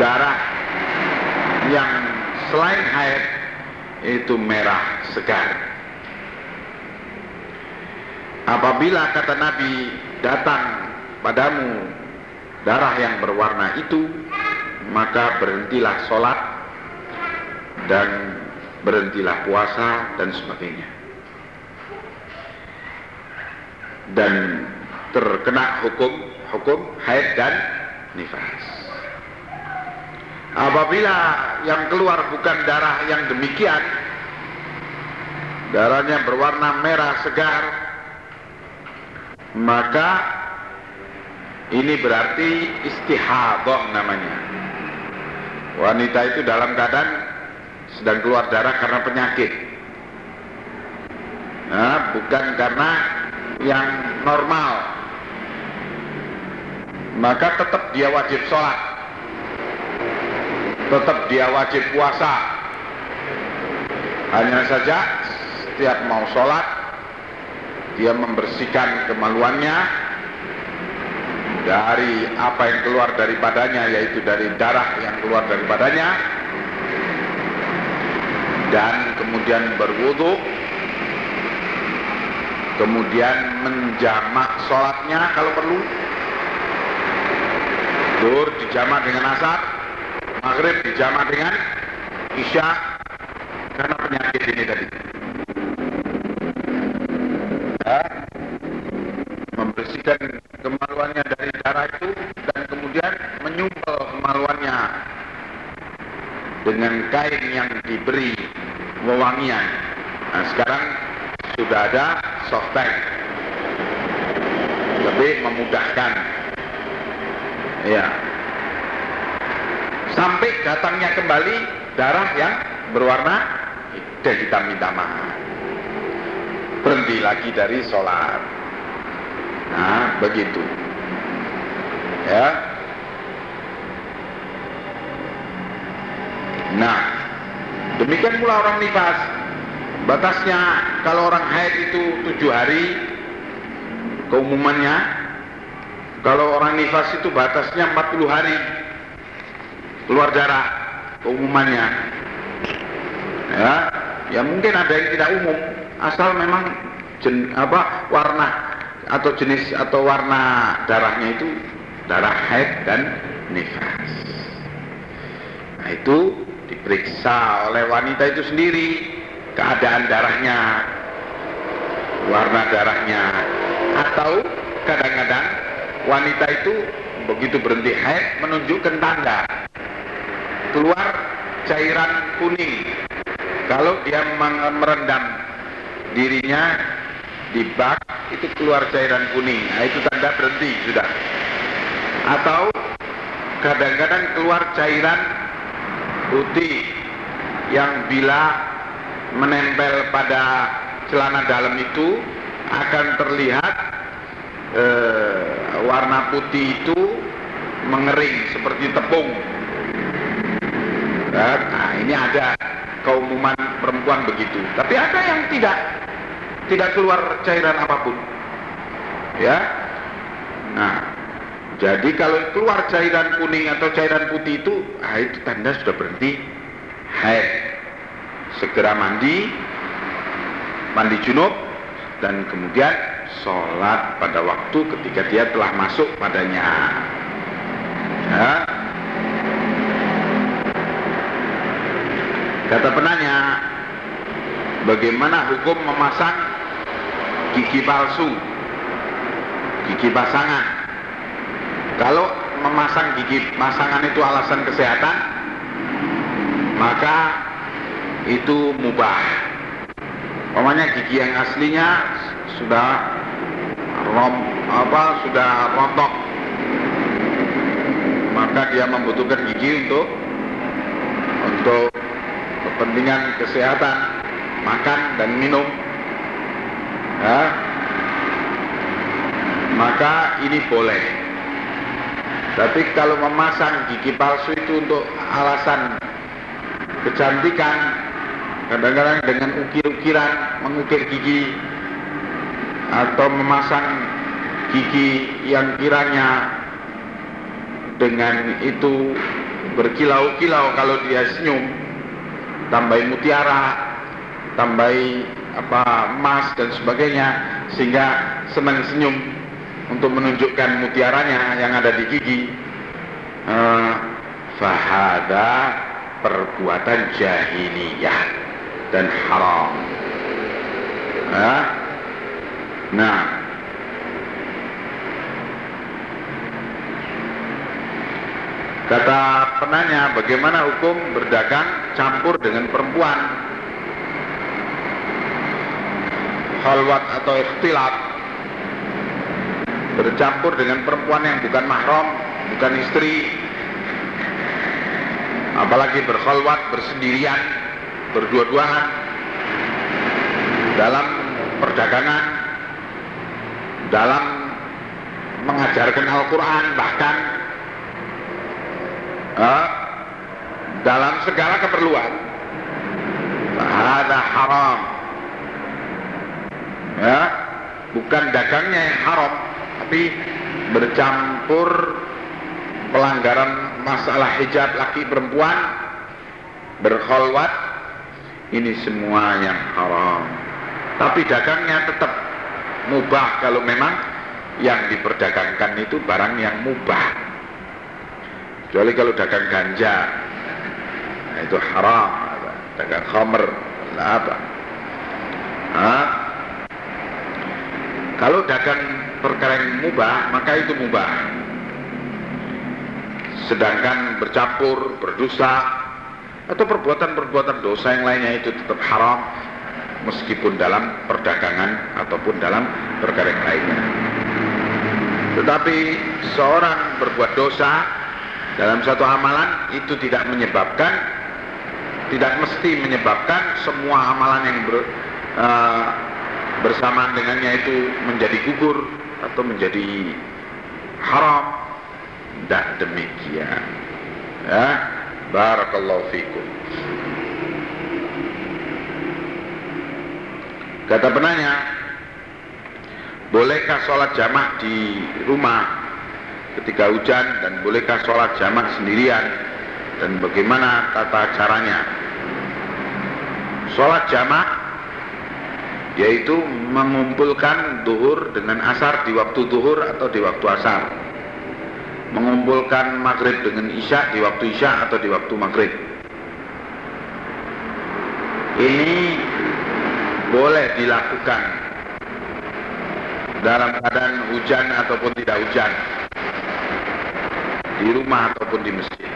Darah yang selain haid itu merah segar. Apabila kata Nabi datang padamu darah yang berwarna itu maka berhentilah sholat dan berhentilah puasa dan sebagainya dan terkena hukum hukum haid dan nifas. apabila yang keluar bukan darah yang demikian darahnya berwarna merah segar maka ini berarti istihadah namanya wanita itu dalam keadaan sedang keluar darah karena penyakit nah, bukan karena yang normal. Maka tetap dia wajib sholat. Tetap dia wajib puasa. Hanya saja setiap mau sholat dia membersihkan kemaluannya dari apa yang keluar daripadanya yaitu dari darah yang keluar daripadanya dan kemudian berwudu kemudian menjamak sholatnya kalau perlu. Dur dijamak dengan asar maghrib dijamak dengan isya karena penyakit ini tadi. Ya, membersihkan kemaluannya dari darah itu dan kemudian menyumpel kemaluannya dengan kain yang diberi wewangian. Nah sekarang sudah ada softbag lebih memudahkan. Ya sampai datangnya kembali darah yang berwarna dan kita minta maaf. Berhenti lagi dari sholat. Nah begitu. Ya. Nah demikian pula orang nifas batasnya kalau orang haid itu tujuh hari keumumannya. Kalau orang nifas itu batasnya 40 hari. Keluar darah keumumannya. Ya ya mungkin ada yang tidak umum. Asal memang jen, apa warna atau jenis atau warna darahnya itu darah haid dan nifas. Nah itu diperiksa oleh wanita itu sendiri keadaan darahnya warna darahnya atau kadang-kadang wanita itu begitu berhenti haid menunjukkan tanda keluar cairan kuning. Kalau dia merendam dirinya di bak itu keluar cairan kuning. Nah, itu tanda berhenti sudah. Atau kadang-kadang keluar cairan putih yang bila menempel pada celana dalam itu akan terlihat eh, warna putih itu mengering seperti tepung. Nah, ini ada keumuman perempuan begitu. Tapi ada yang tidak tidak keluar cairan apa pun. Ya. Nah, jadi kalau keluar cairan kuning atau cairan putih itu, ah itu tanda sudah berhenti haid segera mandi, mandi junub, dan kemudian sholat pada waktu ketika dia telah masuk padanya. Ya. Kata penanya, bagaimana hukum memasang gigi palsu, gigi pasangan? Kalau memasang gigi pasangan itu alasan kesehatan, maka itu mubah. Pokoknya gigi yang aslinya sudah rom apa sudah rontok, maka dia membutuhkan gigi untuk untuk kepentingan kesehatan, makan dan minum. Ya, maka ini boleh. Tapi kalau memasang gigi palsu itu untuk alasan kecantikan kadang-kadang dengan ukir-ukiran mengukir gigi atau memasang gigi yang kiranya dengan itu berkilau-kilau kalau dia senyum tambahin mutiara tambahi apa emas dan sebagainya sehingga senang senyum untuk menunjukkan mutiaranya yang ada di gigi. Uh, fahada perbuatan jahiliyah dan haram. Ya. Nah, Kata penanya, bagaimana hukum berdagang campur dengan perempuan? Halwat atau ikhtilat bercampur dengan perempuan yang bukan mahram, bukan istri, apalagi berkhalwat bersendirian, berdua-duaan dalam perdagangan, dalam mengajarkan Al-Quran bahkan uh, dalam segala keperluan. Ada haram. Ya, bukan dagangnya yang haram, tapi bercampur pelanggaran masalah hijab laki perempuan berkholwat ini semua yang haram. Tapi dagangnya tetap mubah kalau memang yang diperdagangkan itu barang yang mubah. Kecuali kalau dagang ganja. Nah itu haram. Dagang khamer apa? Hah? kalau dagang perkara yang mubah maka itu mubah. Sedangkan bercampur berdosa atau perbuatan-perbuatan dosa yang lainnya itu tetap haram meskipun dalam perdagangan ataupun dalam perkara yang lainnya. Tetapi seorang berbuat dosa dalam satu amalan itu tidak menyebabkan tidak mesti menyebabkan semua amalan yang ber, uh, bersamaan dengannya itu menjadi gugur atau menjadi haram. Tidak demikian. Ya barakallahu fikum. Kata penanya, bolehkah sholat jamak di rumah ketika hujan dan bolehkah sholat jamak sendirian? Dan bagaimana tata caranya? Sholat jamak yaitu mengumpulkan duhur dengan asar di waktu duhur atau di waktu asar mengumpulkan maghrib dengan isya di waktu isya atau di waktu maghrib. Ini boleh dilakukan dalam keadaan hujan ataupun tidak hujan. Di rumah ataupun di masjid.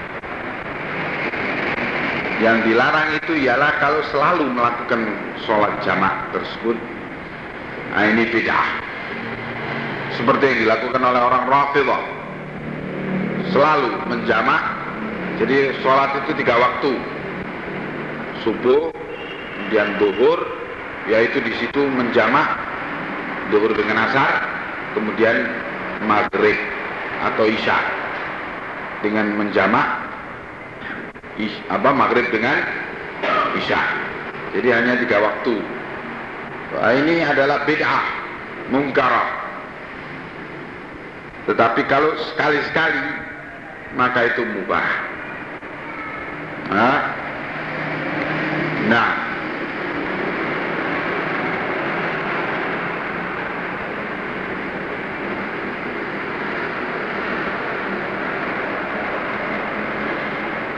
Yang dilarang itu ialah kalau selalu melakukan sholat jamak tersebut. Nah ini bid'ah. Seperti yang dilakukan oleh orang Rafidah selalu menjamak. Jadi sholat itu tiga waktu. Subuh kemudian duhur yaitu di situ menjamak. Duhur dengan asar kemudian maghrib atau isya. Dengan menjamak apa maghrib dengan isya. Jadi hanya tiga waktu. Nah, ini adalah bid'ah mungkarah. Tetapi kalau sekali-sekali maka itu mubah. Nah, nah.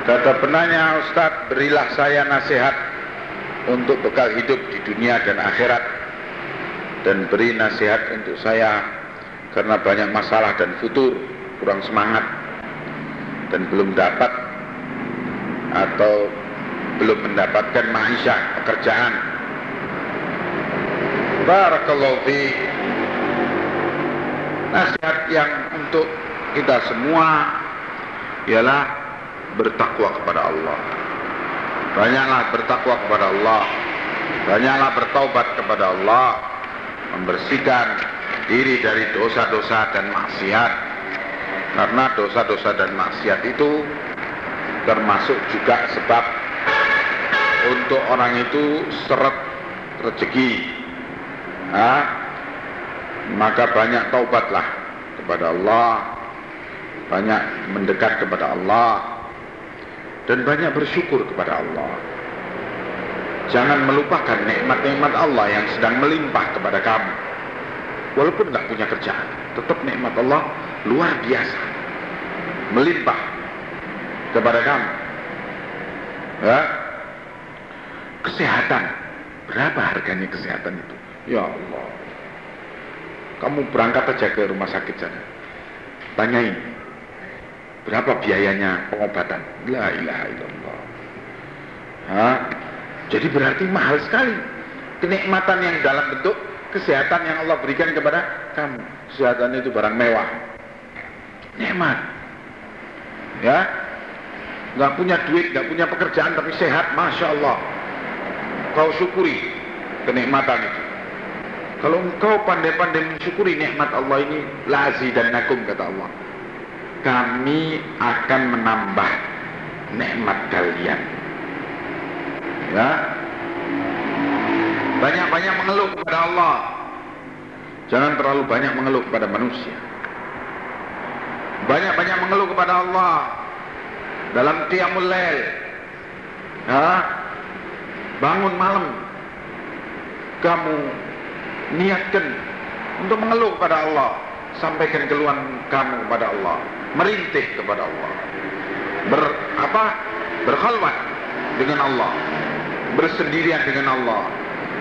Kata penanya Ustadz, berilah saya nasihat untuk bekal hidup di dunia dan akhirat dan beri nasihat untuk saya karena banyak masalah dan futur kurang semangat dan belum dapat atau belum mendapatkan maisha pekerjaan Barakallahu fi nasihat yang untuk kita semua ialah bertakwa kepada Allah. Banyaklah bertakwa kepada Allah. Banyaklah bertaubat kepada Allah. Membersihkan diri dari dosa-dosa dan maksiat. Karena dosa-dosa dan maksiat itu termasuk juga sebab untuk orang itu seret rezeki. Nah, maka banyak taubatlah kepada Allah, banyak mendekat kepada Allah, dan banyak bersyukur kepada Allah. Jangan melupakan nikmat-nikmat Allah yang sedang melimpah kepada kamu. Walaupun nggak punya kerjaan, tetap nikmat Allah luar biasa, melimpah kepada kamu. Ya, kesehatan, berapa harganya kesehatan itu? Ya Allah, kamu berangkat aja ke rumah sakit sana, tanyain Berapa biayanya pengobatan? La ilaha illallah. Ha? Jadi berarti mahal sekali kenikmatan yang dalam bentuk kesehatan yang Allah berikan kepada kamu. Kesehatan itu barang mewah. Nikmat. Ya. Nggak punya duit, nggak punya pekerjaan tapi sehat, masya Allah. Kau syukuri kenikmatan itu. Kalau engkau pandai-pandai mensyukuri nikmat Allah ini, lazi dan nakum kata Allah kami akan menambah nikmat kalian. Ya. Banyak-banyak mengeluh kepada Allah. Jangan terlalu banyak mengeluh kepada manusia. Banyak-banyak mengeluh kepada Allah dalam qiyamul lail. Bangun malam. Kamu niatkan untuk mengeluh kepada Allah. Sampaikan keluhan kamu kepada Allah merintih kepada Allah ber apa berkhalwat dengan Allah bersendirian dengan Allah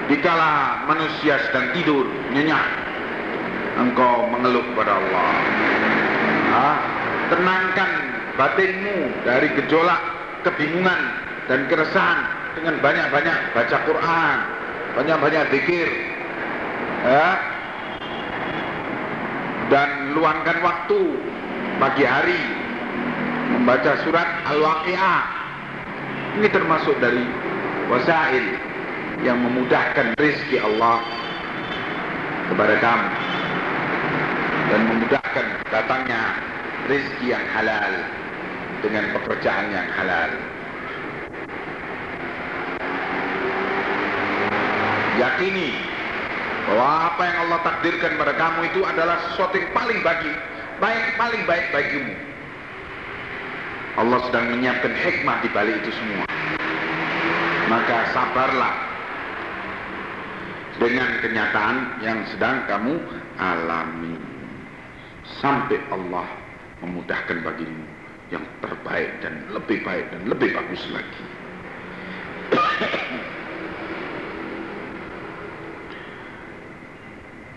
dikala manusia sedang tidur nyenyak engkau mengeluh kepada Allah ha? tenangkan batinmu dari gejolak kebingungan dan keresahan dengan banyak-banyak baca Quran banyak-banyak zikir ya dan luangkan waktu pagi hari membaca surat Al-Waqi'ah. Ini termasuk dari wasail yang memudahkan rezeki Allah kepada kamu dan memudahkan datangnya rezeki yang halal dengan pekerjaan yang halal. Yakini bahwa apa yang Allah takdirkan pada kamu itu adalah sesuatu yang paling bagi baik paling baik bagimu. Allah sedang menyiapkan hikmah di balik itu semua. Maka sabarlah dengan kenyataan yang sedang kamu alami. Sampai Allah memudahkan bagimu yang terbaik dan lebih baik dan lebih bagus lagi.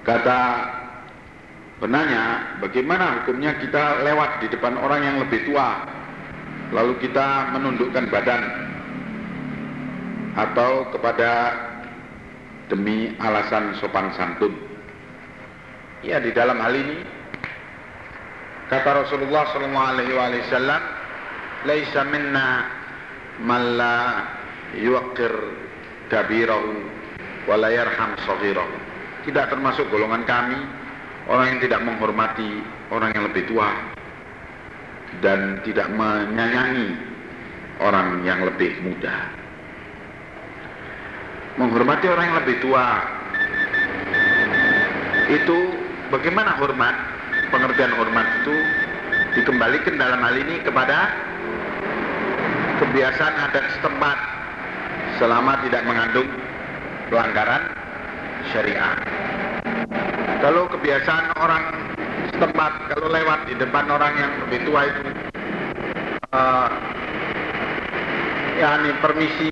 Kata Benarnya, bagaimana hukumnya kita lewat di depan orang yang lebih tua, lalu kita menundukkan badan, atau kepada demi alasan sopan santun. Ya, di dalam hal ini, kata Rasulullah SAW, Laisa minna man la yuqir kabirahu wa la yarham Tidak termasuk golongan kami orang yang tidak menghormati orang yang lebih tua dan tidak menyayangi orang yang lebih muda. Menghormati orang yang lebih tua itu bagaimana hormat? Pengertian hormat itu dikembalikan dalam hal ini kepada kebiasaan adat setempat selama tidak mengandung pelanggaran syariah. Kalau kebiasaan orang setempat kalau lewat di depan orang yang lebih tua itu uh, ya ini permisi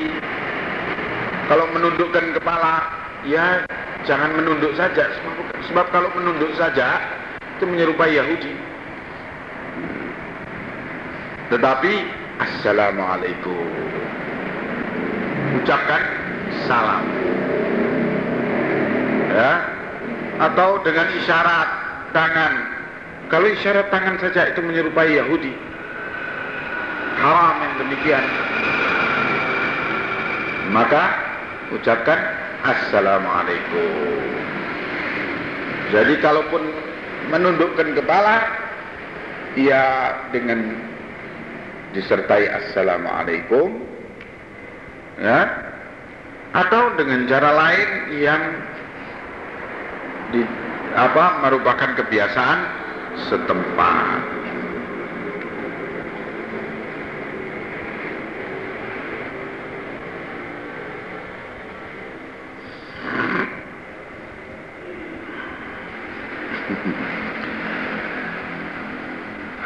kalau menundukkan kepala ya jangan menunduk saja sebab, sebab kalau menunduk saja itu menyerupai Yahudi tetapi Assalamualaikum ucapkan salam ya atau dengan isyarat tangan. Kalau isyarat tangan saja itu menyerupai Yahudi. Haram yang demikian. Maka ucapkan Assalamualaikum. Jadi kalaupun menundukkan kepala, ia dengan disertai Assalamualaikum, ya, atau dengan cara lain yang di apa merupakan kebiasaan setempat.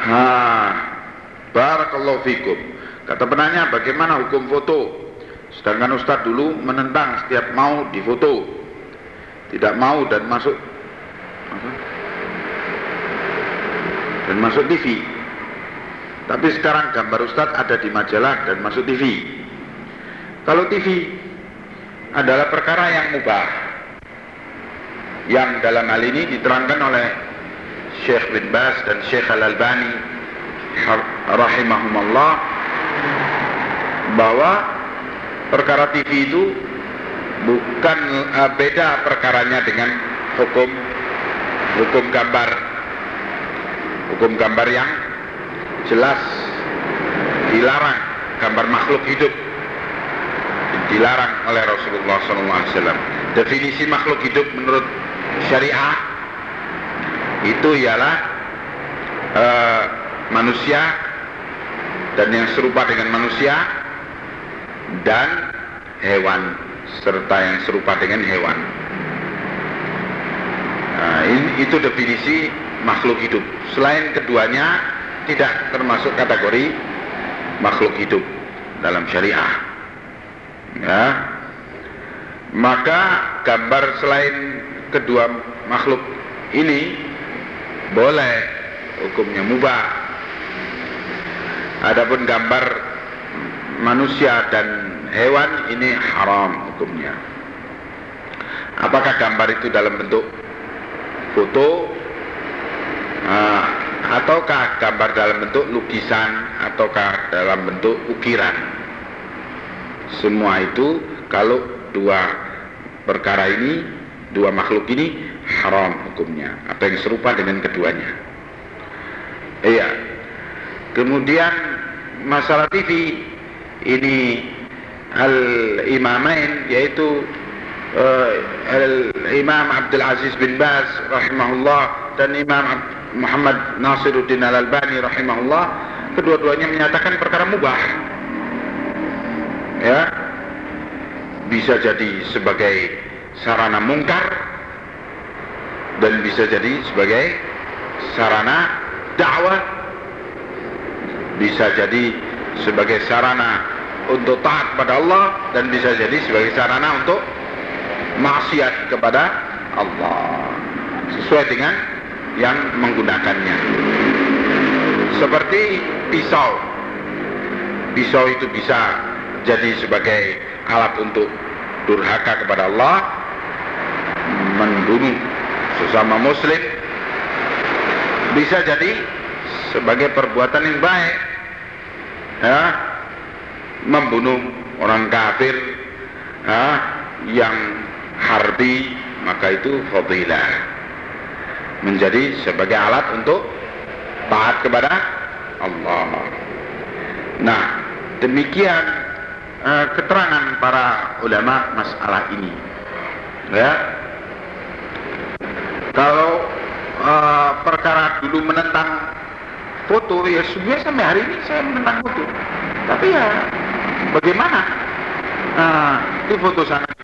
Ha, barakallahu fikum. Kata penanya, bagaimana hukum foto? Sedangkan Ustadz dulu menentang setiap mau difoto tidak mau dan masuk dan masuk TV Tapi sekarang gambar Ustadz ada di majalah dan masuk TV. Kalau TV adalah perkara yang mubah. Yang dalam hal ini diterangkan oleh Syekh bin Bas dan Syekh Al-Albani rahimahumullah bahwa perkara TV itu bukan uh, beda perkaranya dengan hukum hukum gambar hukum gambar yang jelas dilarang gambar makhluk hidup dilarang oleh Rasulullah SAW. Definisi makhluk hidup menurut syariah itu ialah uh, manusia dan yang serupa dengan manusia dan hewan serta yang serupa dengan hewan. Nah, ini, itu definisi makhluk hidup. Selain keduanya tidak termasuk kategori makhluk hidup dalam syariah. Ya. Maka gambar selain kedua makhluk ini boleh hukumnya mubah. Adapun gambar manusia dan hewan ini haram hukumnya. Apakah gambar itu dalam bentuk foto? Uh, ataukah gambar dalam bentuk lukisan ataukah dalam bentuk ukiran? Semua itu kalau dua perkara ini dua makhluk ini haram hukumnya. Apa yang serupa dengan keduanya? Iya. Kemudian masalah TV ini al-imamain yaitu uh, al-imam Abdul Aziz bin Baz rahimahullah dan imam Muhammad Nasiruddin Al-Albani rahimahullah. Kedua-duanya menyatakan perkara mubah. Ya. Bisa jadi sebagai sarana mungkar dan bisa jadi sebagai sarana dakwah bisa jadi sebagai sarana untuk taat pada Allah dan bisa jadi sebagai sarana untuk maksiat kepada Allah sesuai dengan yang menggunakannya. Seperti pisau. Pisau itu bisa jadi sebagai alat untuk durhaka kepada Allah, membunuh sesama muslim, bisa jadi sebagai perbuatan yang baik. Ya, membunuh orang kafir ya, yang harbi maka itu fadilah menjadi sebagai alat untuk taat kepada Allah. Nah, demikian uh, keterangan para ulama masalah ini. Ya. Kalau uh, perkara dulu menentang foto, ya sebenarnya sampai hari ini saya menentang foto. Tapi ya bagaimana? Nah, itu foto sangat